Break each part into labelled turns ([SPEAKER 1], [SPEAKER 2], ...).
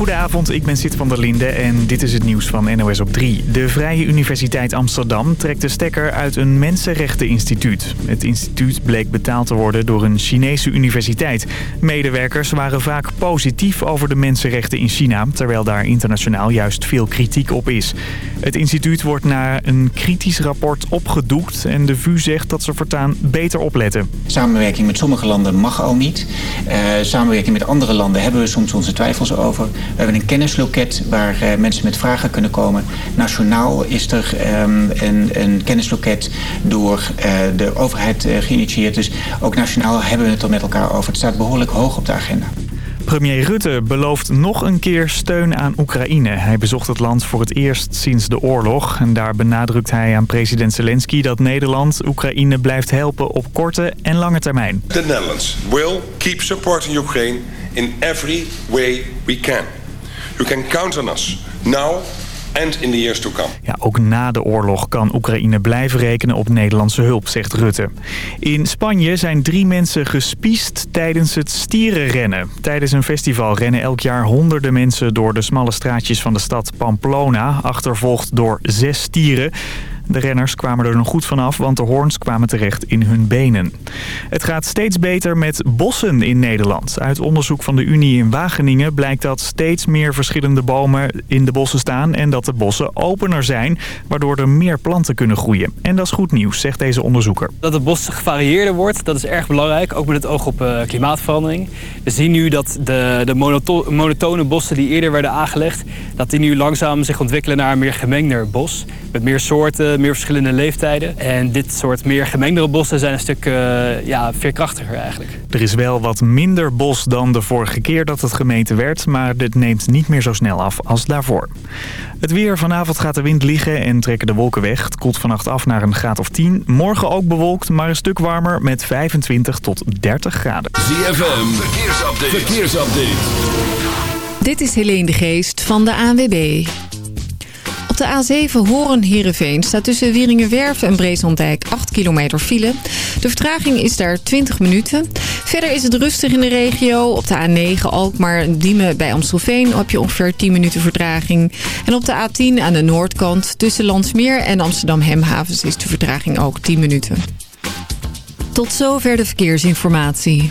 [SPEAKER 1] Goedenavond, ik ben Sid van der Linde en dit is het nieuws van NOS op 3. De Vrije Universiteit Amsterdam trekt de stekker uit een mensenrechteninstituut. Het instituut bleek betaald te worden door een Chinese universiteit. Medewerkers waren vaak positief over de mensenrechten in China... terwijl daar internationaal juist veel kritiek op is. Het instituut wordt na een kritisch rapport opgedoekt... en de VU zegt dat ze voortaan beter opletten.
[SPEAKER 2] Samenwerking met sommige landen mag al niet. Uh, samenwerking met andere landen hebben we soms onze twijfels over. We hebben een kennisloket waar uh, mensen met vragen kunnen komen. Nationaal is er um, een, een, kennisloket door uh, de overheid geïnitieerd. Dus ook nationaal hebben we het er met elkaar over. Het staat behoorlijk hoog op de agenda.
[SPEAKER 1] Premier Rutte belooft nog een keer steun aan Oekraïne. Hij bezocht het land voor het eerst sinds de oorlog. En daar benadrukt hij aan president Zelensky dat Nederland Oekraïne blijft helpen op korte en lange termijn.
[SPEAKER 3] The Netherlands will keep supporting Ukraine in every way we can. You can count on us now and in the years to come.
[SPEAKER 1] Ja, ook na de oorlog kan Oekraïne blijven rekenen op Nederlandse hulp, zegt Rutte. In Spanje zijn drie mensen gespiest tijdens het stierenrennen. Tijdens een festival rennen elk jaar honderden mensen door de smalle straatjes van de stad Pamplona, achtervolgd door zes stieren. De renners kwamen er nog goed vanaf, want de hoorns kwamen terecht in hun benen. Het gaat steeds beter met bossen in Nederland. Uit onderzoek van de Unie in Wageningen blijkt dat steeds meer verschillende bomen in de bossen staan... en dat de bossen opener zijn, waardoor er meer planten kunnen groeien. En dat is goed nieuws, zegt deze onderzoeker.
[SPEAKER 4] Dat het bos gevarieerder wordt, dat is erg belangrijk, ook met het oog op uh, klimaatverandering. We zien nu dat de, de monotone bossen die eerder werden aangelegd... dat die nu langzaam zich ontwikkelen naar een meer gemengder bos. Met meer soorten, meer verschillende leeftijden. En dit soort meer gemengdere bossen zijn een stuk uh, ja, veerkrachtiger eigenlijk.
[SPEAKER 1] Er is wel wat minder bos dan de vorige keer dat het gemeten werd... maar dit neemt niet meer zo snel af als daarvoor. Het weer. Vanavond gaat de wind liggen en trekken de wolken weg. Het koelt vannacht af naar een graad of 10. Morgen ook bewolkt, maar een stuk warmer met 25 tot 30 graden.
[SPEAKER 5] ZFM. Verkeersupdate. Verkeersupdate.
[SPEAKER 6] Dit is Helene de Geest van de ANWB de A7 Horen-Herenveen staat tussen Wieringenwerf en Breeslanddijk 8 kilometer file. De vertraging is daar 20 minuten. Verder is het rustig in de regio. Op de A9 Alkmaar-Diemen bij Amstelveen heb je ongeveer 10 minuten vertraging. En op de A10 aan de noordkant tussen Landsmeer en Amsterdam-Hemhavens is de vertraging ook 10 minuten. Tot zover de verkeersinformatie.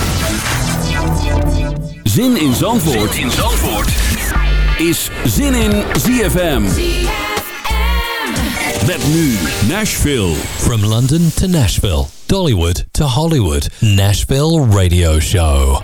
[SPEAKER 5] Zin in Zandvoort, zin in Zandvoort. is Zin in ZFM. ZFM. Met nu Nashville.
[SPEAKER 7] From London to Nashville, Dollywood to Hollywood, Nashville Radio Show.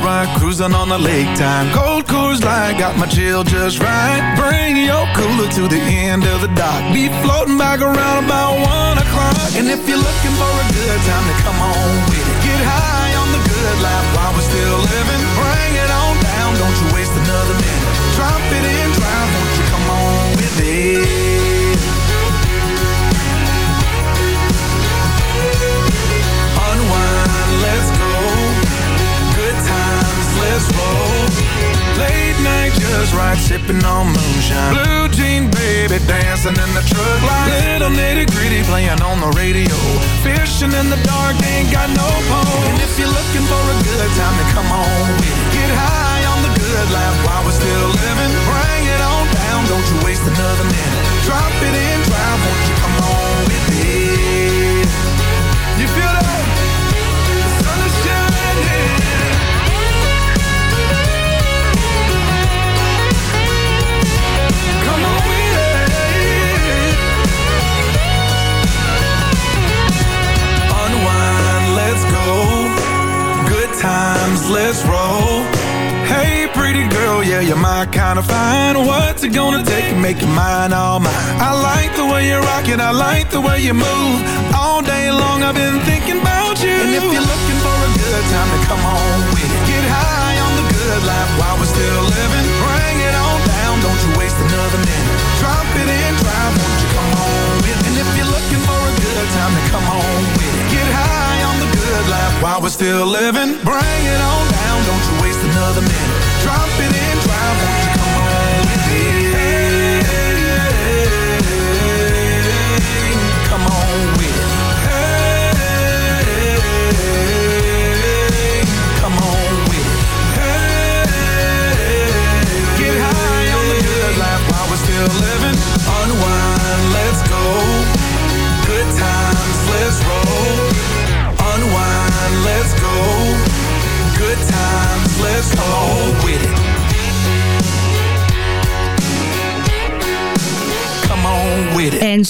[SPEAKER 8] Ride, cruising on the lake time. Cold Coors Light, got my chill just right. Bring your cooler to the end of the dock. Be floating back around about one o'clock. And if you're looking for a good time, then come on with it. Let's roll. Late night, just right, sipping on moonshine. Blue jean baby dancing in the truck like little nitty gritty playing on the radio. Fishing in the dark, ain't got no pole. And if you're looking for a good time, then come on. Get high on the good life while we're still living. Bring it on down, don't you waste another minute. Drop it in, drive, won't you come on with it? Times, let's roll. Hey, pretty girl, yeah, you're my to find what's it gonna take to make your mind all mine. I like the way you rock it, I like the way you move. All day long I've been thinking about you. And if you're looking for a good time to come on with it, get high on the good life while we're still living. Bring it on down, don't you waste another minute. Drop it in drive, won't you come on with it? And if you're looking for a good time to come on with it, good life while we're still living. Bring it on down, don't you waste another minute. Drop it in drive, won't you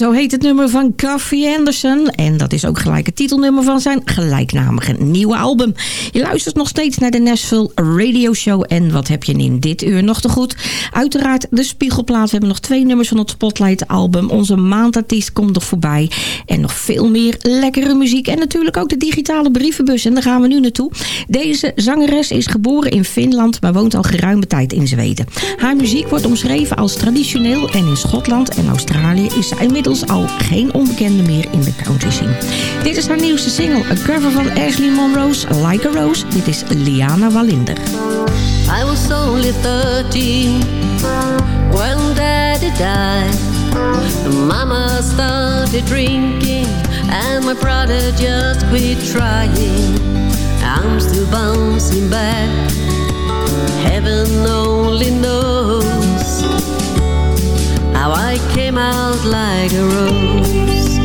[SPEAKER 9] zo heet het nummer van Coffee Anderson. En dat is ook gelijk het titelnummer van zijn gelijknamige nieuwe album. Je luistert nog steeds naar de Nashville Radio Show. En wat heb je in dit uur nog te goed? Uiteraard de Spiegelplaat. We hebben nog twee nummers van het Spotlight album. Onze maandartiest komt nog voorbij. En nog veel meer lekkere muziek. En natuurlijk ook de digitale brievenbus. En daar gaan we nu naartoe. Deze zangeres is geboren in Finland. Maar woont al geruime tijd in Zweden. Haar muziek wordt omschreven als traditioneel. En in Schotland en Australië is ze inmiddels al geen onbekende meer in de country scene. Dit is haar nieuwste single, een cover van Ashley Monroe's Like a Rose. Dit is Liana Wallinder.
[SPEAKER 10] I was only 13 when daddy died. Mama started drinking and my brother just quit trying. I'm still bouncing back. Heaven only knows how I came out like a rose.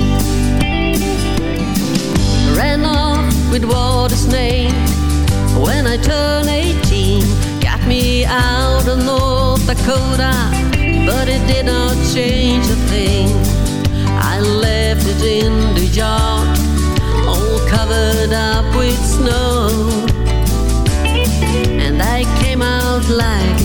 [SPEAKER 10] Ran off with what is named when I turned 18. Got me out of North Dakota, but it did not change a thing. I left it in the yard, all covered up with snow. And I came out like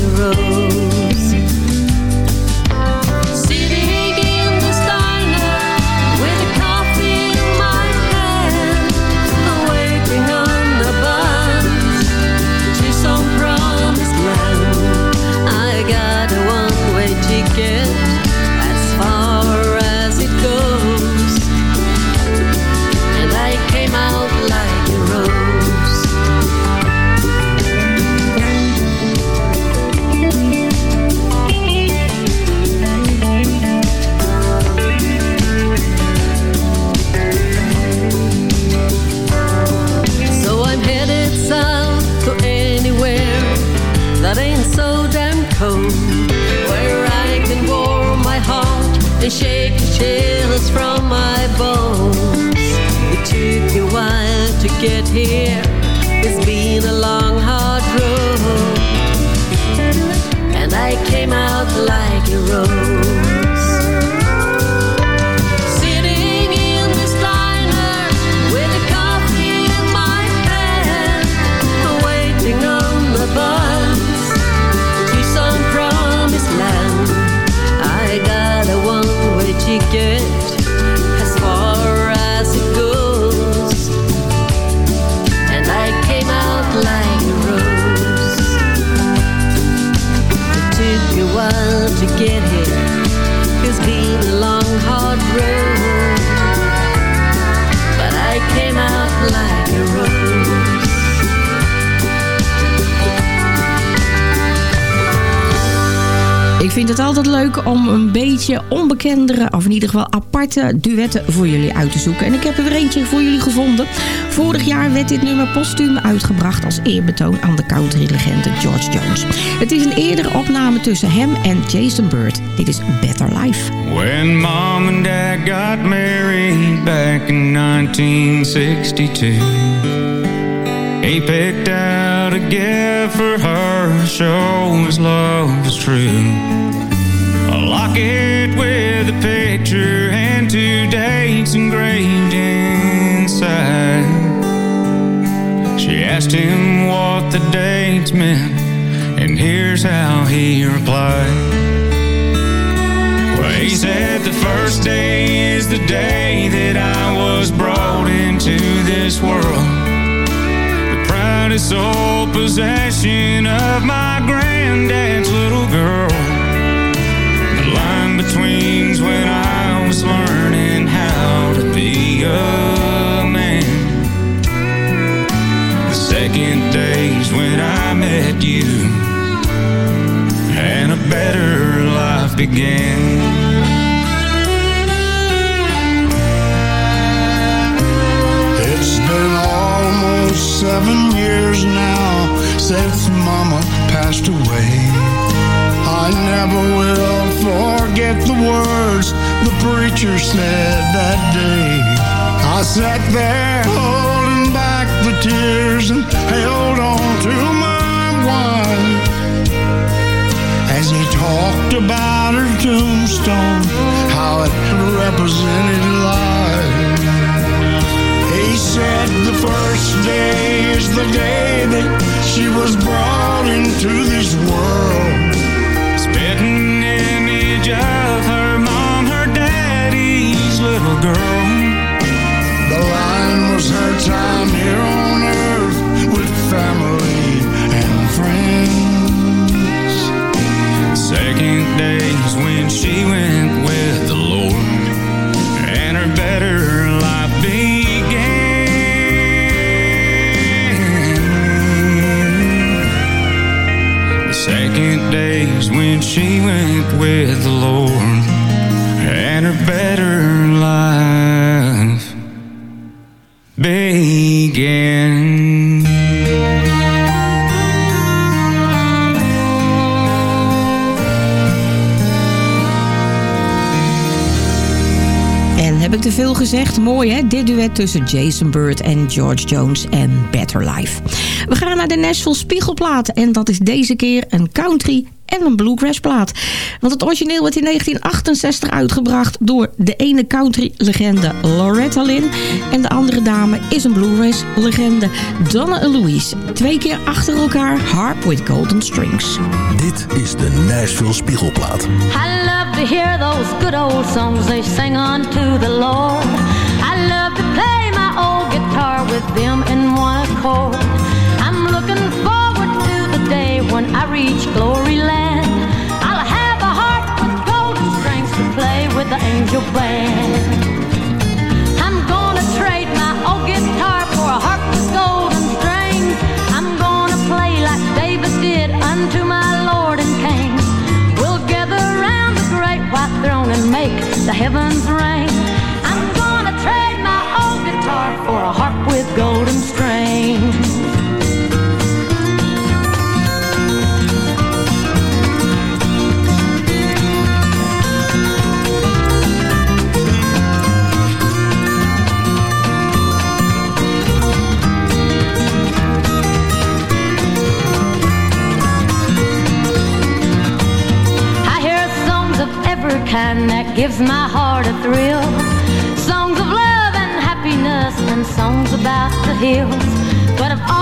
[SPEAKER 9] onbekendere, of in ieder geval aparte duetten voor jullie uit te zoeken. En ik heb er weer eentje voor jullie gevonden. Vorig jaar werd dit nummer postuum uitgebracht als eerbetoon aan de country-legende George Jones. Het is een eerdere opname tussen hem en Jason Bird. Dit is Better Life.
[SPEAKER 11] When mom and dad got married back in 1962 He picked out a gift for her, love true A locket with a picture and two dates engraved inside She asked him what the dates meant And here's how he replied. Well, he said the first day is the day that I was brought into this world. The proudest sole possession of my granddad's little girl. When I was learning how to be a man. The second day's when I met you, and a better life began.
[SPEAKER 12] It's been almost seven years now since Mama passed away. Never will forget the words the preacher said that day. I sat there holding back the tears and held on to my wife as he talked about her tombstone, how it represented life. He said the first day is the day that she was brought into this world.
[SPEAKER 9] Dit duet tussen Jason Bird en George Jones en Better Life. We gaan naar de Nashville Spiegelplaat. En dat is deze keer een country en een bluegrass plaat. Want het origineel werd in 1968 uitgebracht door de ene country legende Loretta Lynn. En de andere dame is een bluegrass legende Donna Louise. Twee keer achter elkaar Harp with Golden Strings.
[SPEAKER 13] Dit is de Nashville Spiegelplaat.
[SPEAKER 14] I love to hear those good old songs they sing unto the Lord. With them in one accord. I'm looking forward to the day when I reach glory land. I'll have a harp with golden strings to play with the angel band. I'm gonna trade my old guitar for a harp with golden strings. I'm gonna play like David did unto my Lord and King. We'll gather around the great white throne and make the heavens ring. Gives my heart a thrill. Songs of love and happiness and songs about the hills. But of all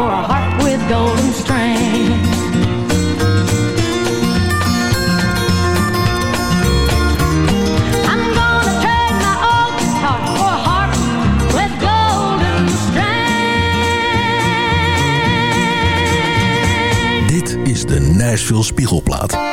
[SPEAKER 14] for a harp with golden strings. I'm gonna trade my old guitar for a harp with golden strings.
[SPEAKER 13] Dit is de Nashville Spiegelplaat.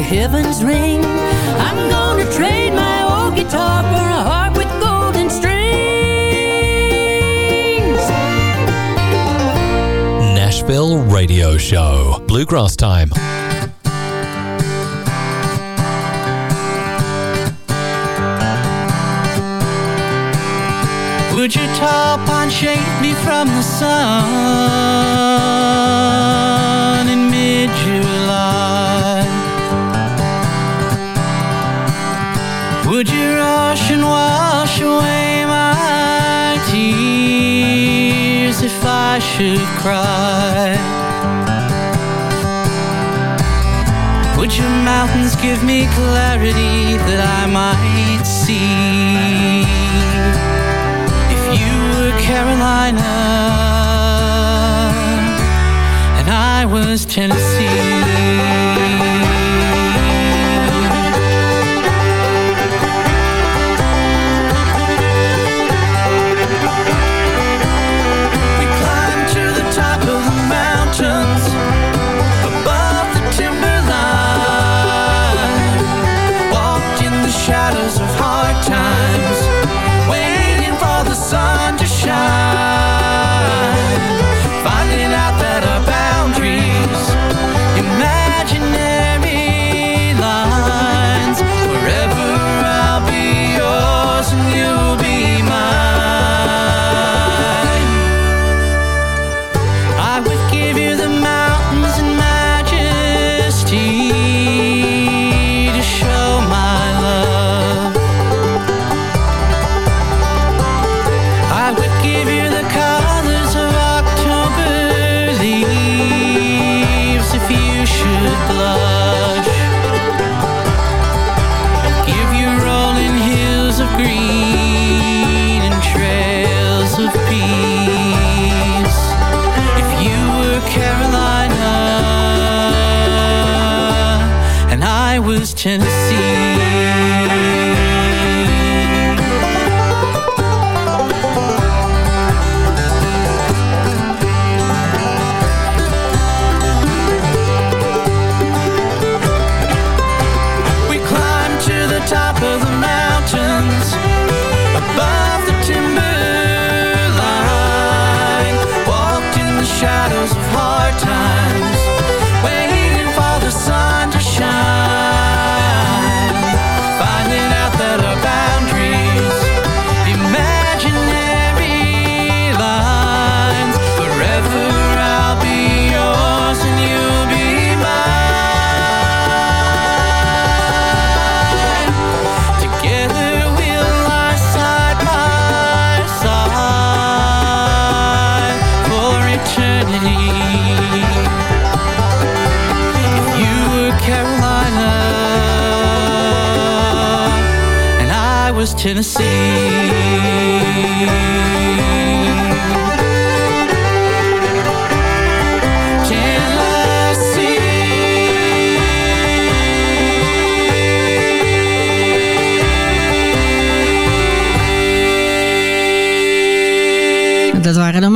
[SPEAKER 15] The
[SPEAKER 13] heavens ring. I'm gonna trade my old guitar for a harp with golden strings.
[SPEAKER 7] Nashville Radio Show. Bluegrass time.
[SPEAKER 16] Would you top pine shade me from the sun Would your mountains give me clarity that I might see? If you were Carolina and I was Tennessee.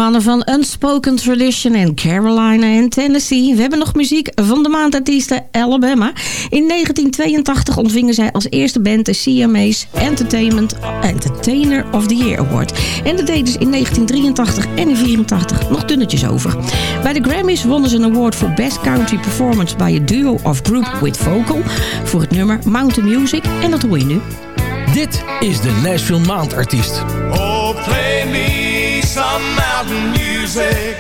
[SPEAKER 9] Mannen van Unspoken Tradition en Carolina en Tennessee. We hebben nog muziek van de maandartiesten Alabama. In 1982 ontvingen zij als eerste band de CMA's Entertainment Entertainer of the Year Award. En dat deden ze in 1983 en in 1984 nog dunnetjes over. Bij de Grammys wonnen ze een award voor Best Country Performance by a Duo of Group with Vocal voor het nummer Mountain Music. En dat hoor je nu.
[SPEAKER 17] Dit is de Nashville Maandartiest.
[SPEAKER 18] Oh, play me some mountain music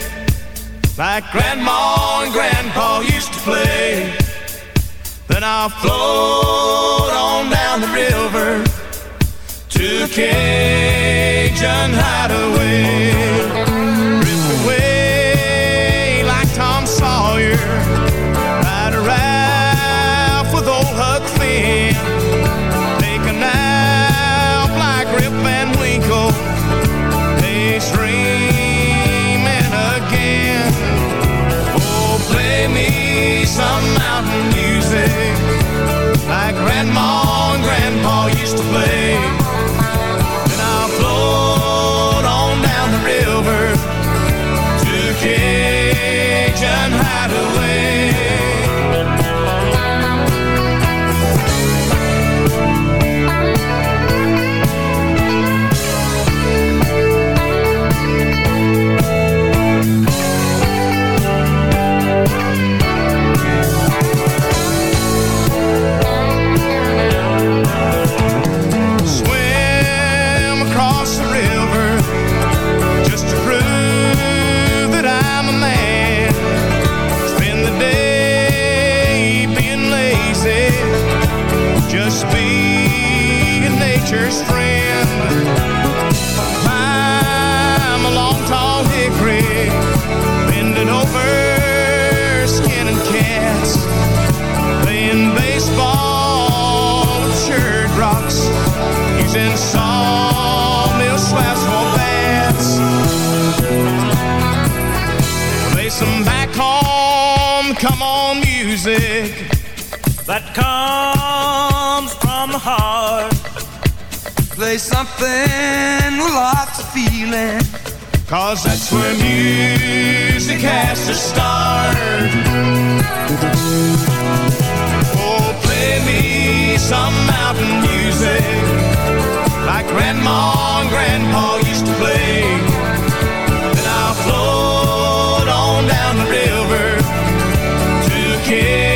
[SPEAKER 18] like Grandma and Grandpa used to play. Then I'll float on down the river to Cajun hideaway. Drift away like Tom Sawyer. Must be nature's friend. I'm a long, tall hickory, bending over skinning cats, playing baseball with church rocks, using sawmill swabs for bats. Play some back home, come on music that comes the heart. Play something with lots of feeling. Cause that's where music has to start. Oh, play me some mountain music like Grandma and Grandpa used to play. Then I'll float on down the river to a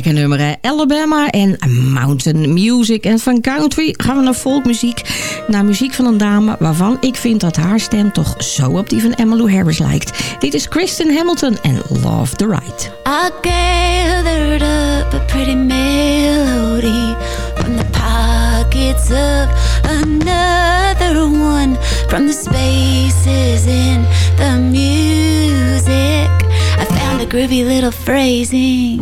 [SPEAKER 9] Lekker nummer? Alabama en Mountain Music. En van country gaan we naar folkmuziek. Naar muziek van een dame waarvan ik vind dat haar stem toch zo op die van Emmylou Harris lijkt. Dit is Kristen Hamilton en Love the Ride.
[SPEAKER 19] Pretty melody from the of another one, from the spaces in the music. Groovy little phrasing,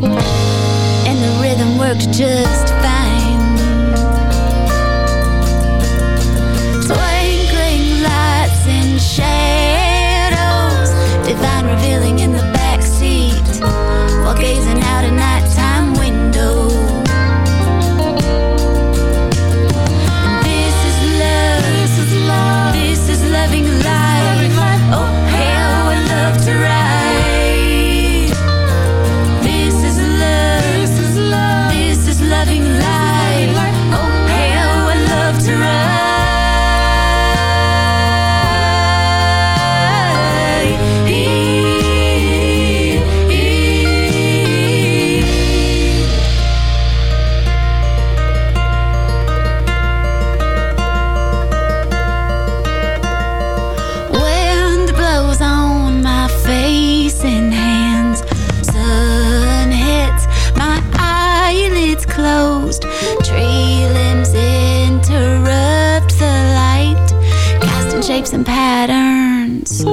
[SPEAKER 19] rhythm worked just fine. Twinkling lights and shadows, divine revealing and patterns.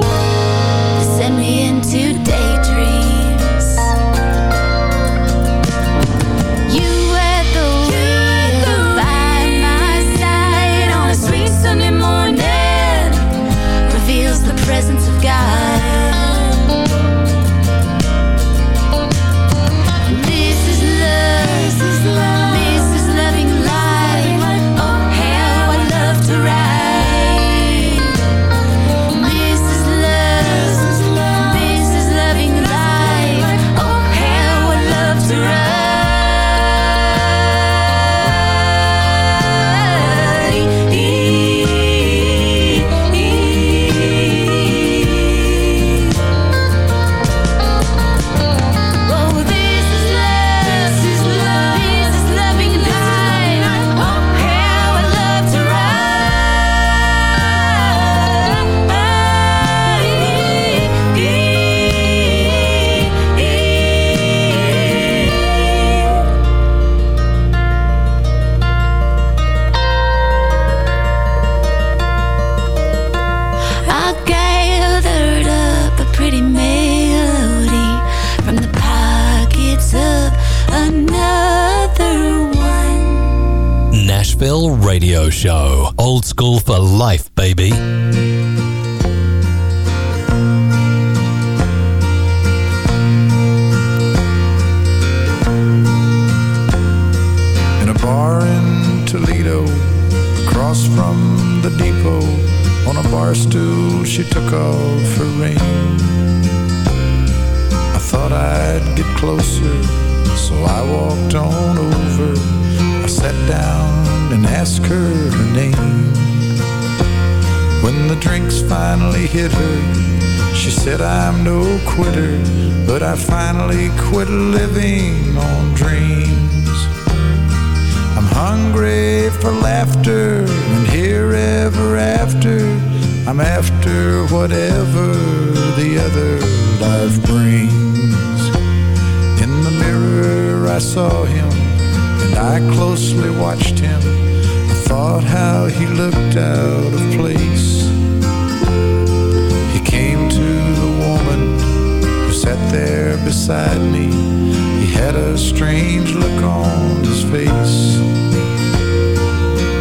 [SPEAKER 7] For
[SPEAKER 20] laughter and here ever after. I'm after whatever the other life brings. In the mirror, I saw him and I closely watched him. I thought how he looked out of place. He came to the woman who sat there beside me. He had a strange look on his face.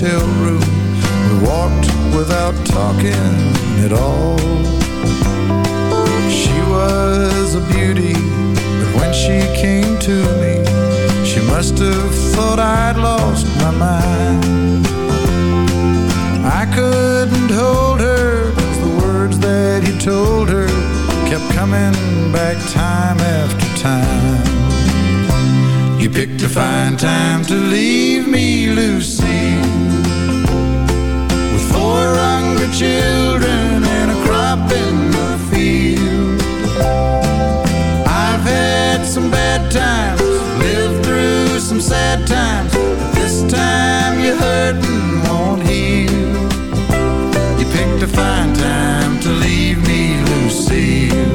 [SPEAKER 20] hotel room, we walked without talking at all. She was a beauty, but when she came to me, she must have thought I'd lost my mind. I couldn't hold her 'cause the words that he told her kept coming back time after time. You picked a fine time to leave me, Lucy, children and a crop in the field. I've had some bad times, lived through some sad times, but this time you're hurting won't heal. You picked a fine time to leave me, Lucille.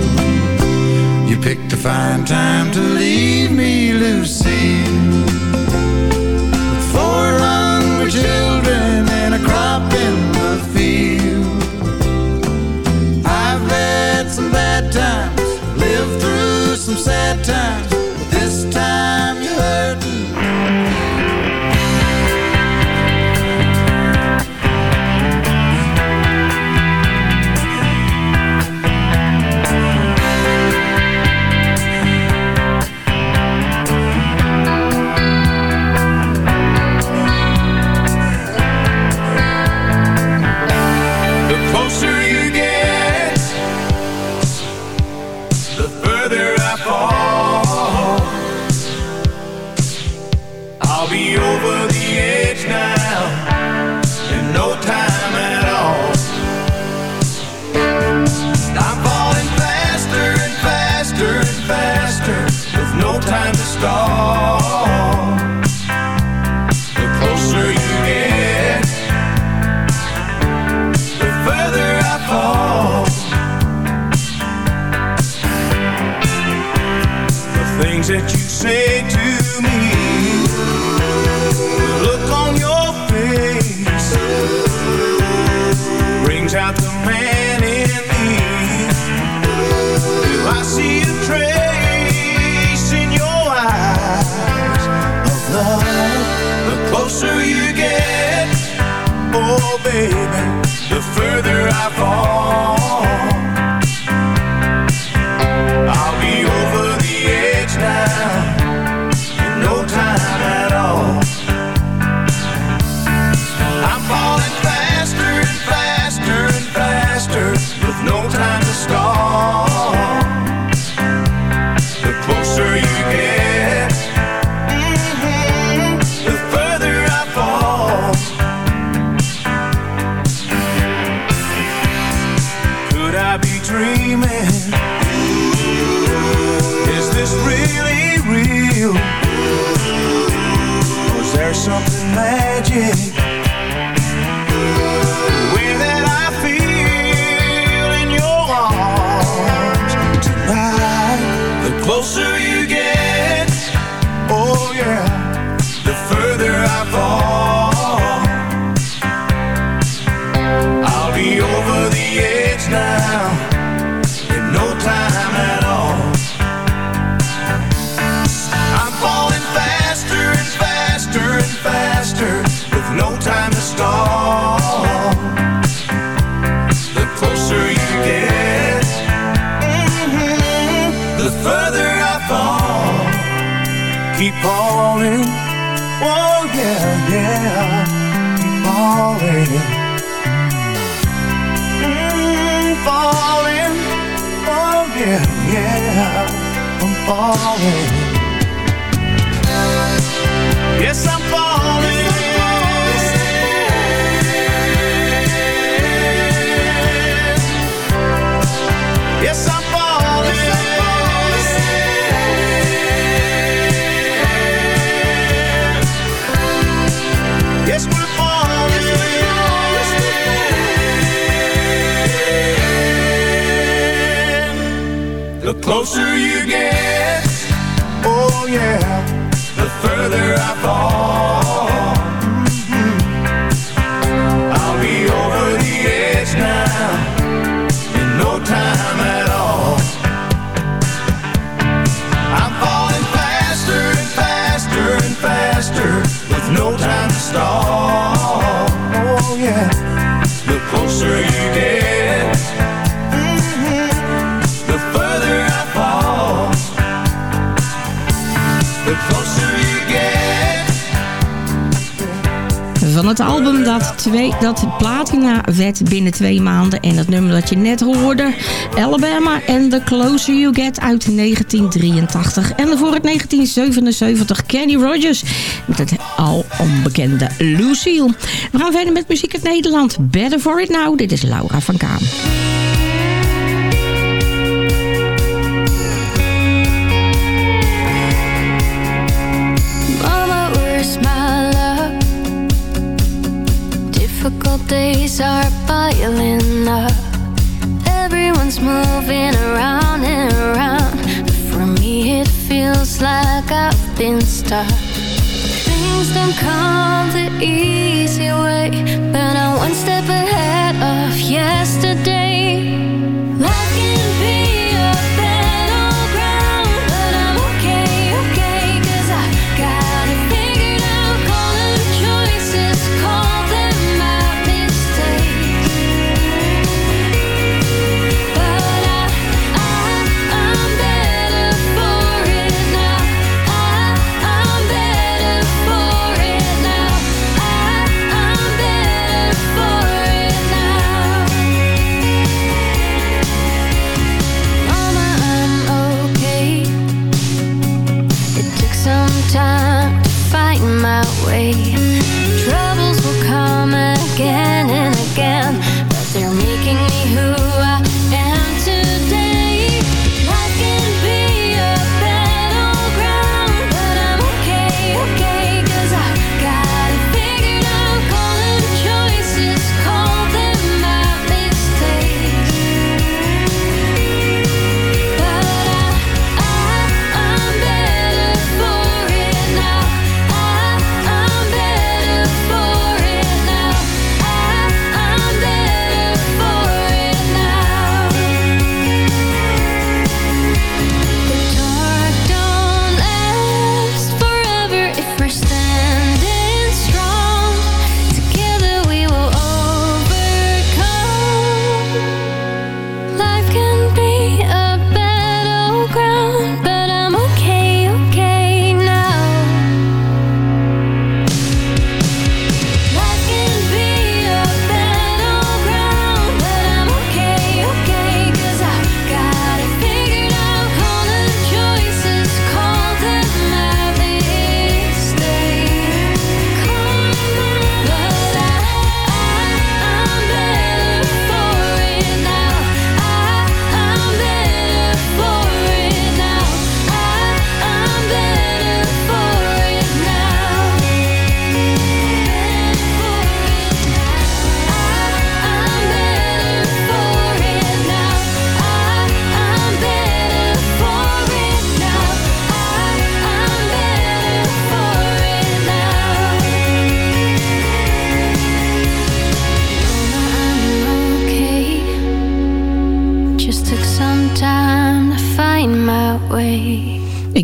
[SPEAKER 20] You picked a fine time to leave me, Lucille. times
[SPEAKER 18] things that you say to me. falling. Mm, Falling, oh yeah, yeah I'm falling. Yes, I'm closer you get, oh yeah, the further I fall.
[SPEAKER 9] het album dat, twee, dat platina werd binnen twee maanden. En het nummer dat je net hoorde, Alabama and The Closer You Get uit 1983. En voor het 1977 Kenny Rogers met het al onbekende Lucille. We gaan verder met muziek uit Nederland. Better for it now. Dit is Laura van
[SPEAKER 14] Kaam. Everyone's moving around and around. But for me, it feels like I've been stuck. Things don't come the easy way, but I'm one step ahead of yesterday.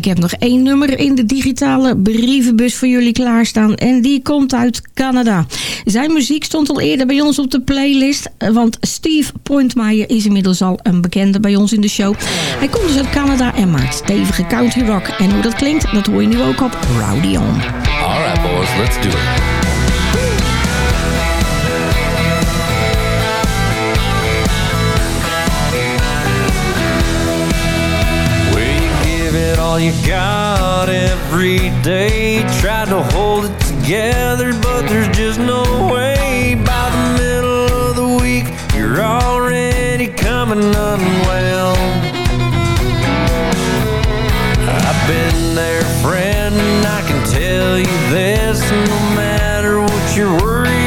[SPEAKER 21] Ik heb nog één nummer in de digitale brievenbus voor jullie klaarstaan. En die komt uit Canada. Zijn muziek stond al eerder bij ons op de playlist. Want Steve Pointmeyer is inmiddels al een bekende bij ons in de show. Hij komt dus uit Canada en maakt stevige country rock. En hoe dat klinkt, dat hoor je nu ook op Rowdy On.
[SPEAKER 22] Alright boys, let's do it.
[SPEAKER 23] All you got every day. Tried to hold it together, but there's just no way. By the middle of the week, you're already coming unwell. I've been there, friend, and I can tell you this. No matter what you're
[SPEAKER 21] worry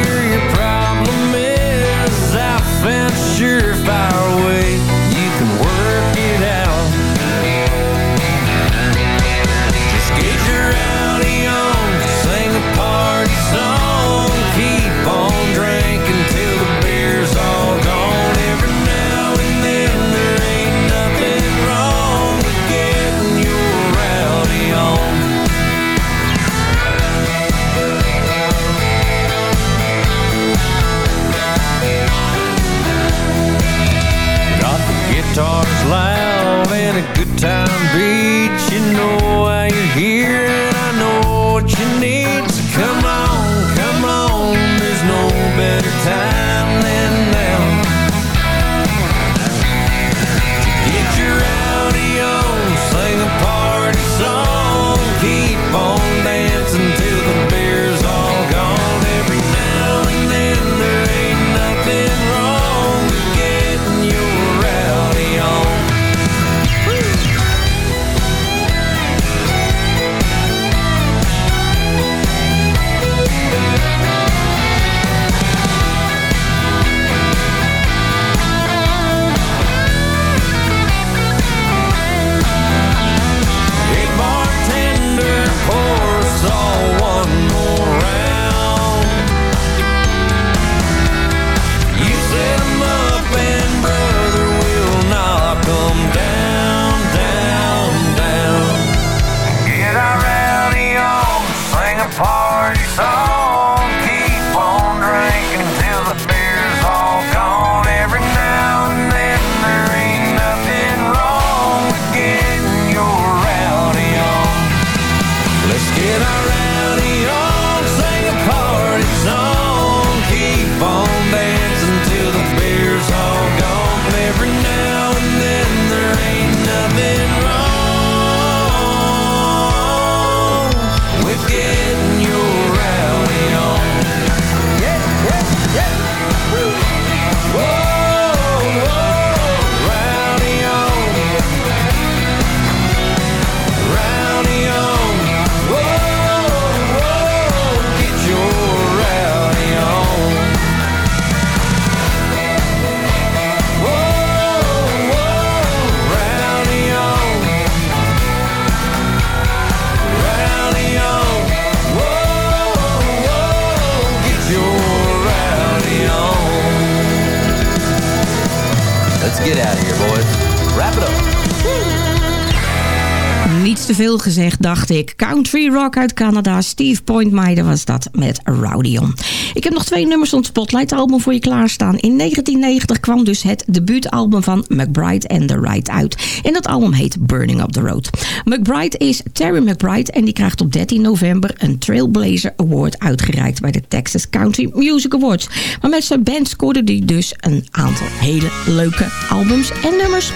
[SPEAKER 21] gezegd, dacht ik. Country rock uit Canada. Steve Pointmeyer was dat met Rowdy On. Ik heb nog twee nummers van het Spotlight album voor je klaarstaan. In 1990 kwam dus het debuutalbum van McBride and the Ride uit. En dat album heet Burning Up the Road. McBride is Terry McBride en die krijgt op 13 november een Trailblazer Award uitgereikt bij de Texas Country Music Awards. Maar met zijn band scoorde hij dus een aantal hele leuke albums en nummers.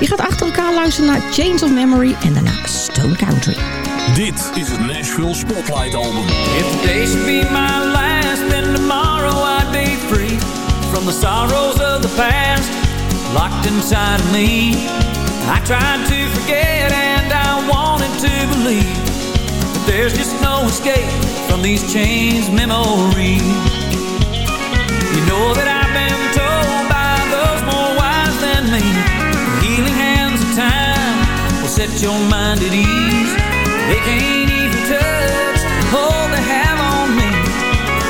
[SPEAKER 21] Je gaat achter elkaar luisteren naar Chains of Memory en daarna Stone.
[SPEAKER 5] Dit is het Nashville Spotlight Album.
[SPEAKER 24] If today should be my last, then tomorrow I'd be free from the sorrows of the past locked inside of me. I tried to forget and I wanted to believe, but there's just no escape from these chains memories. You know that I've set your mind at ease. They can't even touch the hold they have on me.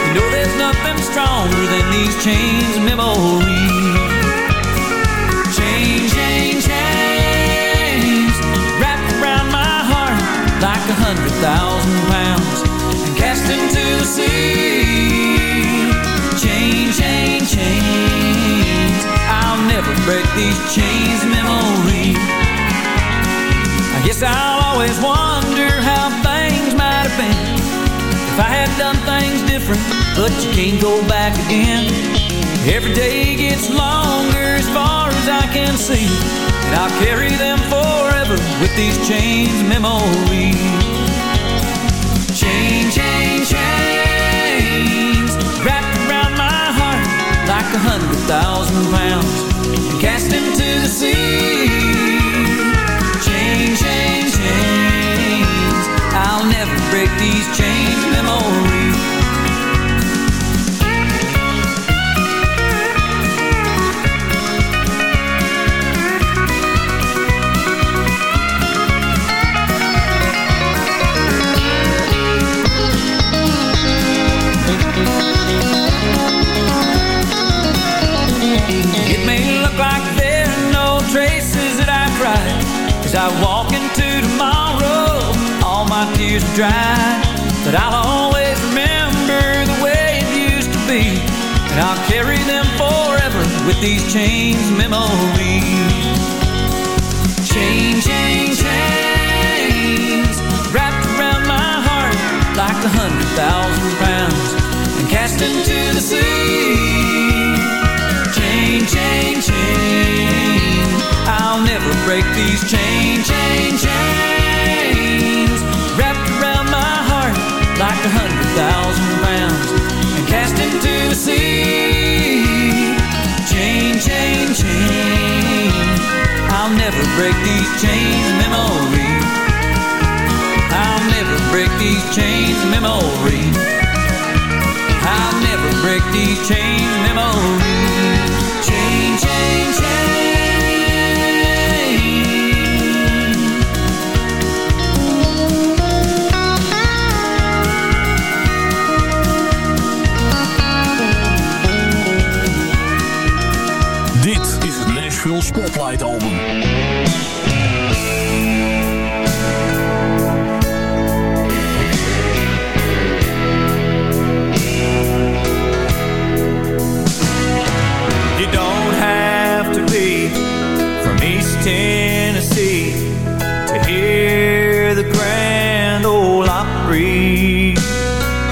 [SPEAKER 24] You know there's nothing stronger than these chains memories. Chains, chains, chains wrapped around my heart. hundred thousand pounds and cast into the sea. Chain, chain, chains. I'll never break these chains, memory. Guess I'll always wonder how things might have been if I had done things different, but you can't go back again. Every day gets longer as far as I can see, and I'll carry them forever with these chains, memories. Chain, chain, chains wrapped around my heart like a hundred thousand pounds cast into the sea. I'll never break these chains, memory. It may my tears are dry But I'll always remember the way it used to be. And I'll carry them forever with these chains memories Chain, chain, chains Wrapped around my heart Like a hundred thousand pounds And cast into the sea. Chain, chain, chain. I'll never break these chain, never break these chains, memory. I'll never break these chains, memory. I'll never break these chains, memory. Chain, chain, chain.
[SPEAKER 5] Dit is het Nashville Spotlight Album.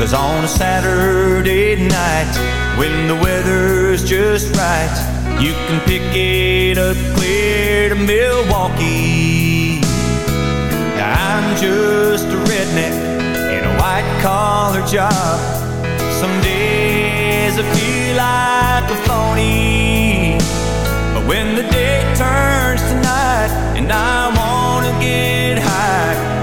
[SPEAKER 24] Cause on a Saturday night, when the weather's just right, you can pick it up clear to Milwaukee. I'm just a redneck in a white collar job. Some days I feel like a phony. But when the day turns to night and I wanna get high,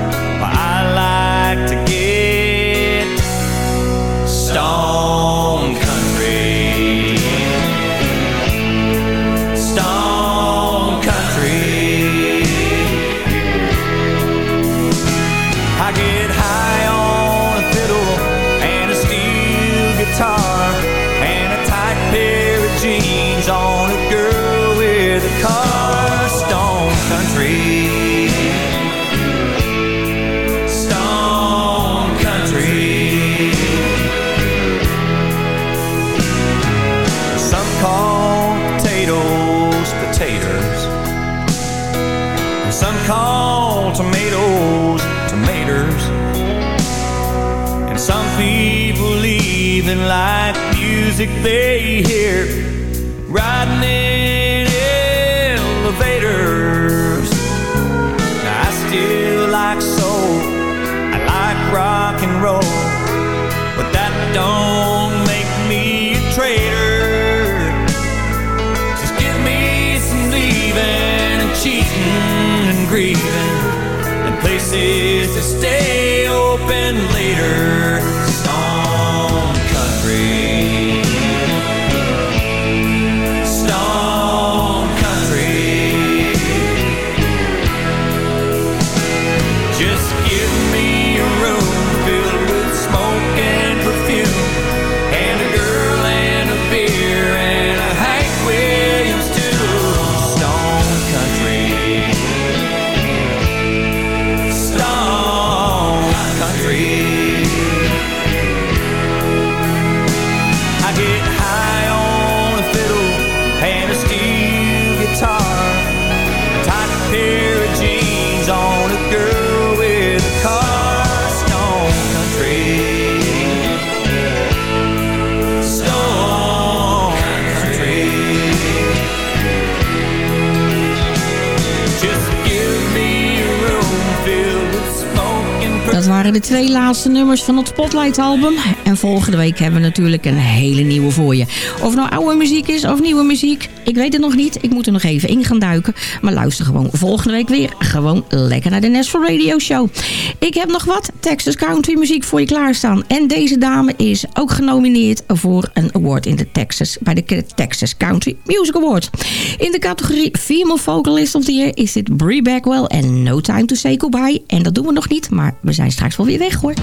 [SPEAKER 24] even like music they hear riding in elevators. I still like soul, I like rock and roll, but that don't make me a traitor. Just give me some leaving and cheating and grieving and places to stay open later.
[SPEAKER 19] Waren de twee laatste nummers van het Spotlight album. En volgende week hebben we natuurlijk een hele nieuwe voor je. Of nou oude muziek is of nieuwe muziek, ik weet het nog niet. Ik moet er nog even in gaan duiken. Maar luister gewoon volgende week weer gewoon lekker naar de Nashville Radio Show. Ik heb nog wat Texas Country muziek voor je klaarstaan. En deze dame is ook genomineerd voor een award in de Texas, bij de Texas Country Music Awards. In de categorie Female Vocalist of the Year is dit Brie Bagwell en No Time to Say Goodbye. En dat doen we nog niet, maar we zijn straks wel weer weg hoor.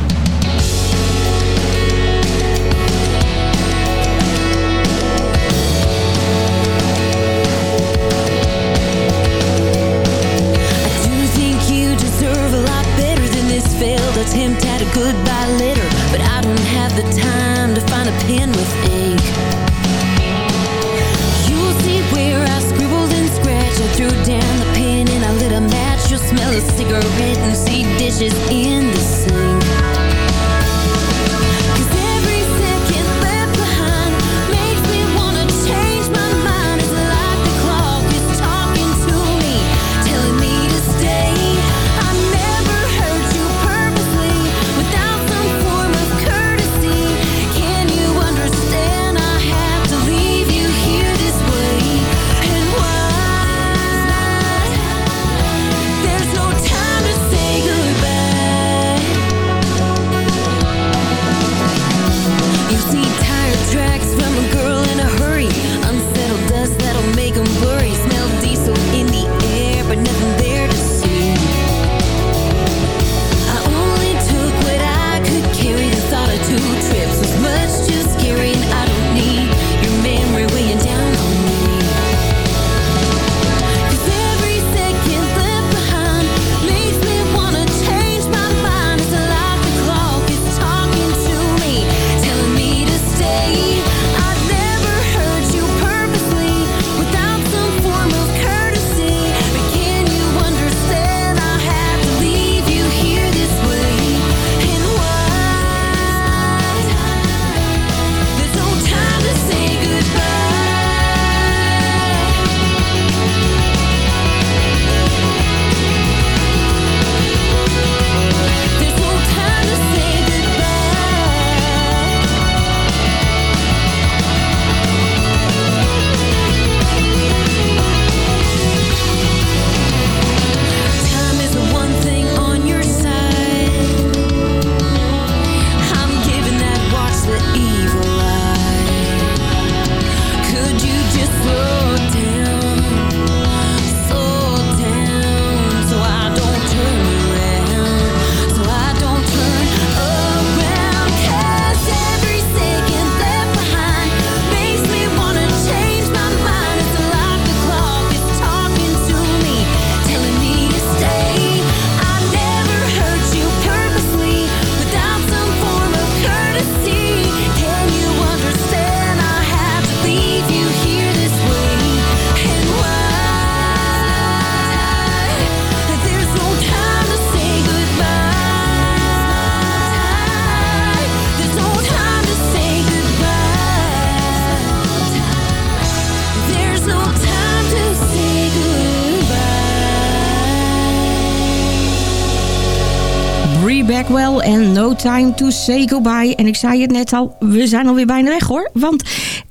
[SPEAKER 19] Bagwell en No Time to Say Goodbye. En ik zei het net al, we zijn alweer bijna weg hoor. Want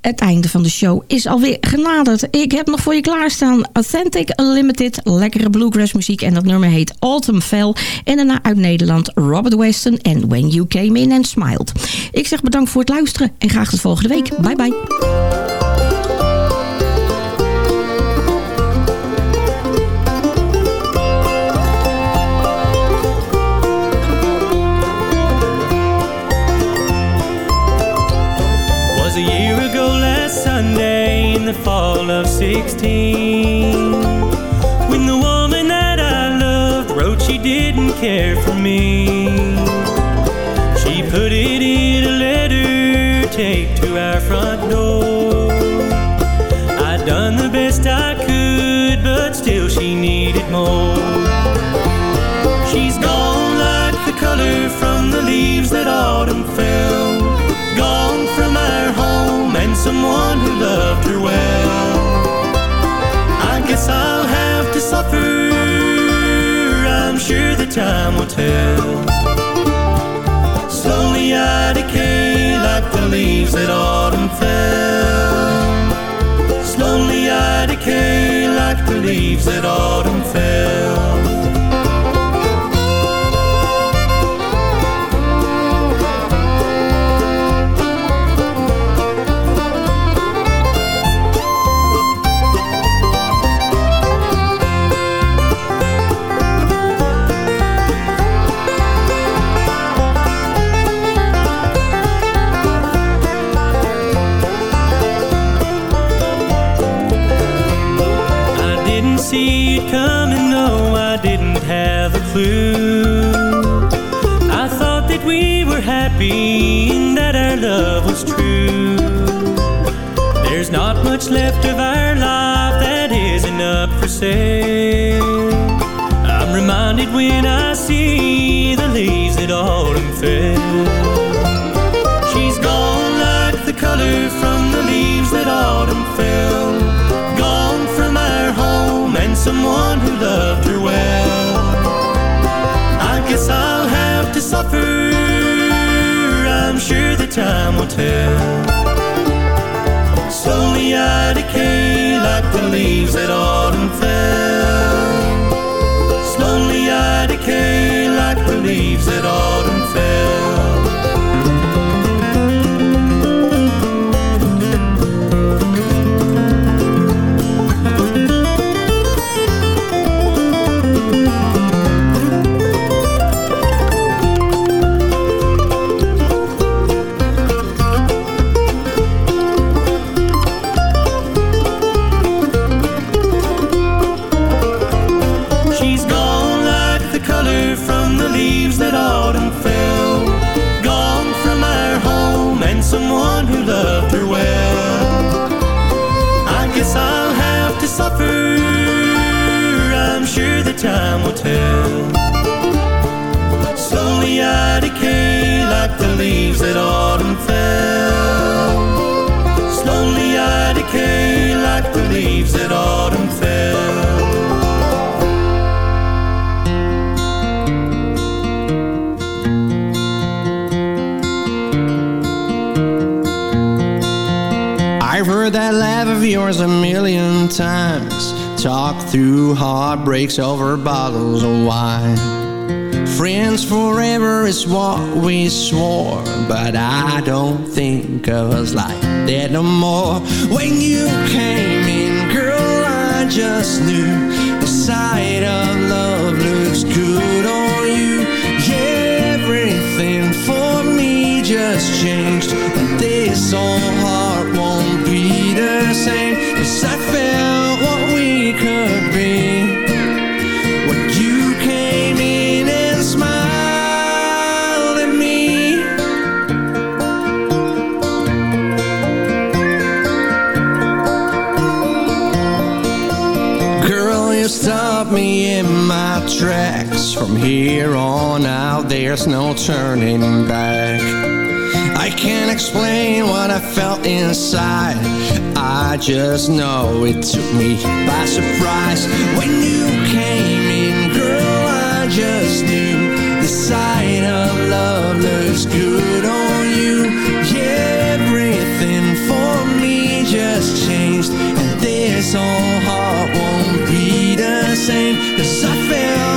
[SPEAKER 19] het einde van de show is alweer genaderd. Ik heb nog voor je klaarstaan Authentic Unlimited, lekkere bluegrass muziek. En dat nummer heet Autumn Fell. En daarna uit Nederland Robert Weston en When You Came In and Smiled. Ik zeg bedankt voor het luisteren en graag tot volgende week. Bye bye.
[SPEAKER 25] Care for me. She put it in a letter taped to our front door. I'd done the best I could but still she needed more. She's gone like the color from the leaves that autumn fell. Gone from our home and someone who loved her well. I guess I'll have to suffer sure the time will tell. Slowly I decay like the leaves that autumn fell. Slowly I decay like the leaves that autumn fell. Left of our life that isn't up for sale. I'm reminded when I see the leaves that autumn fell. She's gone like the color from the leaves that autumn fell. Gone from our home and someone who loved her well. I guess I'll have to suffer. I'm sure the time will tell. Slowly I decay like the leaves that autumn fell. Slowly I decay like the leaves that autumn leaves that autumn fell.
[SPEAKER 21] I've heard that laugh of yours a million times. Talk through heartbreaks over bottles of wine. Friends forever is what we swore, but I don't think of us like that no more. When you came just knew the sight of love looks good on you. Everything for me just changed, and this old heart won't be the same. Cause I felt what we could be. Here on out, there's no turning back. I can't explain what I felt inside. I just know it took me by surprise. When you came in, girl, I just knew The sight of love looks good on you. Yeah, everything for me just changed And this old heart won't be the same. Cause I felt